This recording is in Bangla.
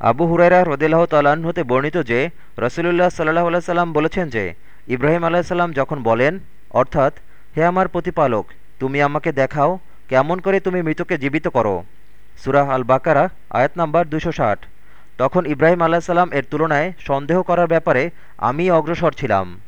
আবু হুরাইরা রদিল্লাহ তাল্লাহ্ন হতে বর্ণিত যে, রসুলুল্লাহ সাল্লাহ সাল্লাম বলেছেন যে, ইব্রাহিম আলাহিসাল্লাম যখন বলেন, অর্থাৎ, হে আমার প্রতিপালক, তুমি আমাকে দেখাও কেমন করে তুমি মৃতকে জীবিত করো। সুরাহ আল বাকারা আয়াত নাম্বার দুশো ষাট। তখন ইব্রাহিম আলাহিসাল্লাম এর তুলনায় সন্দেহ করার ব্যাপারে আমি অগ্রসর ছিলাম।